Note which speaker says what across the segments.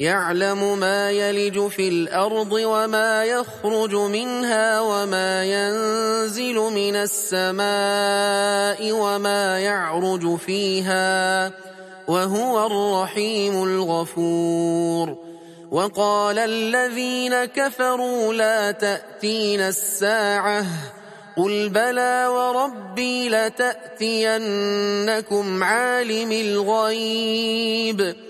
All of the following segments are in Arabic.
Speaker 1: يعلم ما يلج في الأرض وما يخرج منها وما ينزل من السماء وما يعرج فيها وهو الرحيم الغفور. وقال الذين كفروا لا تأتين الساعة قل بلى وربي لتأتينكم عالم الغيب.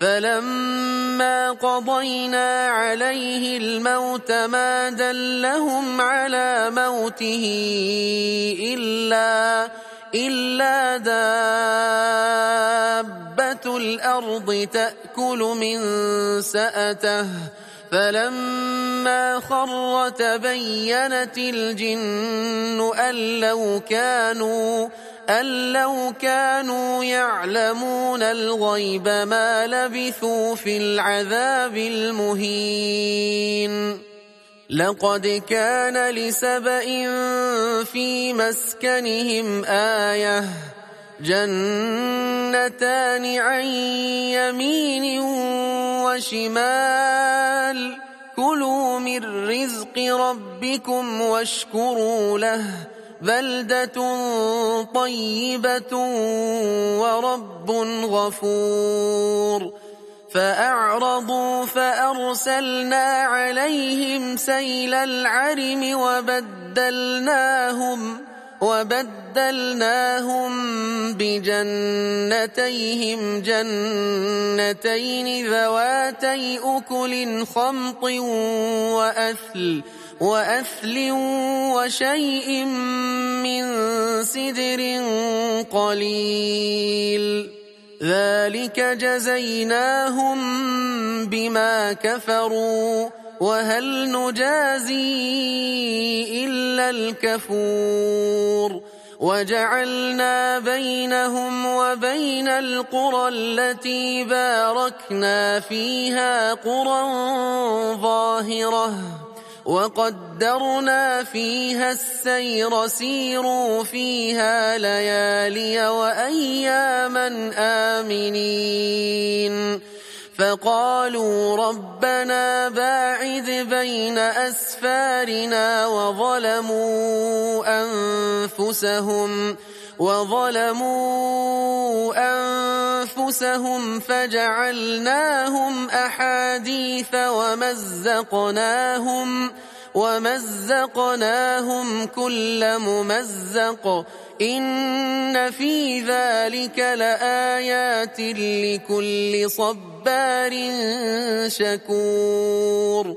Speaker 1: فلما قضينا عليه الموت ما دلهم على موته إلا إلا دابة الأرض تأكل من سأته فلما خر تبينت الجن أن لو كانوا أن لو كانوا يعلمون الغيب ما لبثوا في العذاب المهين لقد كان لسبإ في مسكنهم آية جنتان عن يمين وشمال كلوا من رزق ربكم واشكروا له بلدة طيبة ورب غفور فأعرضوا فأرسلنا عليهم سيل العرم وبدلناهم وبدلناهم بجنتيهم جنتين ذواتي أكل خمط وأثل وأثل وشيء من سدر قليل. ذلك جزيناهم بما كفروا وهل نجازي إلا الكفور. وجعلنا بينهم وبين القرى التي باركنا فيها قرى ظاهرة. وقدرنا فيها السير سيروا فيها ليالي وأياما آمنين. فقالوا ربنا باعذ بين أسفارنا وظلموا أنفسهم. وظلموا أنفسهم فجعلناهم أحاديث ومزقناهم ومزقناهم كل ممزق إن في ذلك لآيات لكل صبار شكور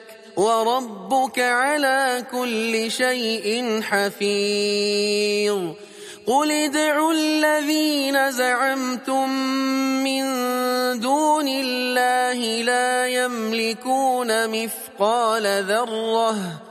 Speaker 1: وربك على كل شيء حفيظ. قل ادعوا الذين زعمتم من دون الله لا يملكون مثقال ذرة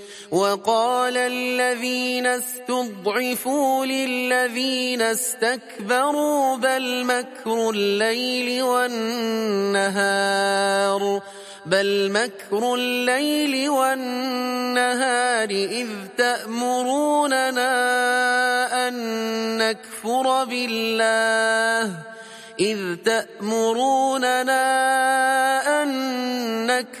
Speaker 1: وقال الذين استضعفوا للذين استكبروا بل مكر الليل والنهار بل مكر الليل والنهار إذ تأمروننا أن نكفر بالله إذ تأمروننا أن نكفر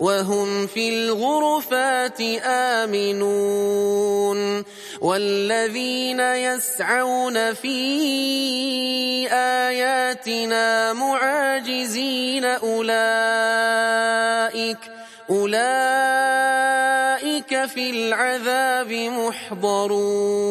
Speaker 1: وهم في الغرفات آمنون والذين يسعون في آياتنا معاجزين أولئك أولئك في العذاب محضرون.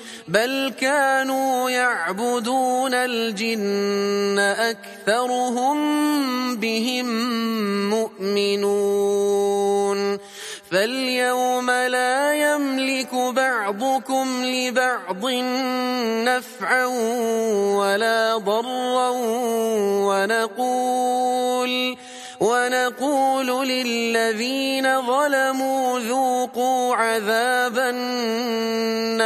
Speaker 1: بل كانوا يعبدون الجن أكثرهم بهم مؤمنون فاليوم لا يملك بعضكم لبعض نفعا ولا ضرا ونقول ونقول للذين ظلموا ذوقوا عذاب النار.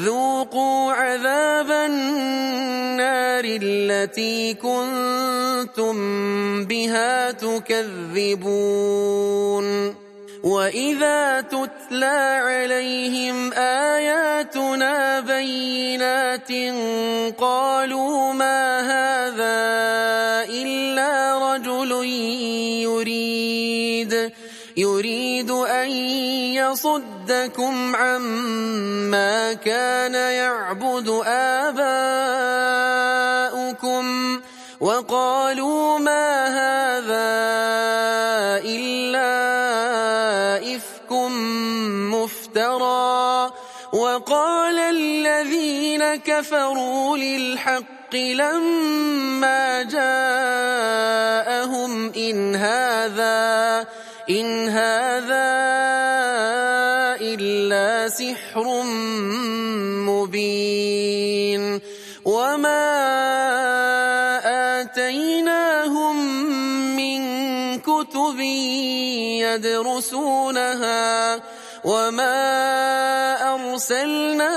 Speaker 1: ذوقوا عذاب النار التي كنتم بها تكذبون. وإذا تتلى عليهم آياتنا بينات قالوا ما هذا إلا يريد يريد أن يصدكم عما كان يعبد آباؤكم. وقالوا ما هذا إلا إفك مفترى. وقال الذين كفروا للحق لما جاءهم إن هذا إن هذا إلا سحر مبين. وما آتيناهم من كتب يدرسونها وما أرسلنا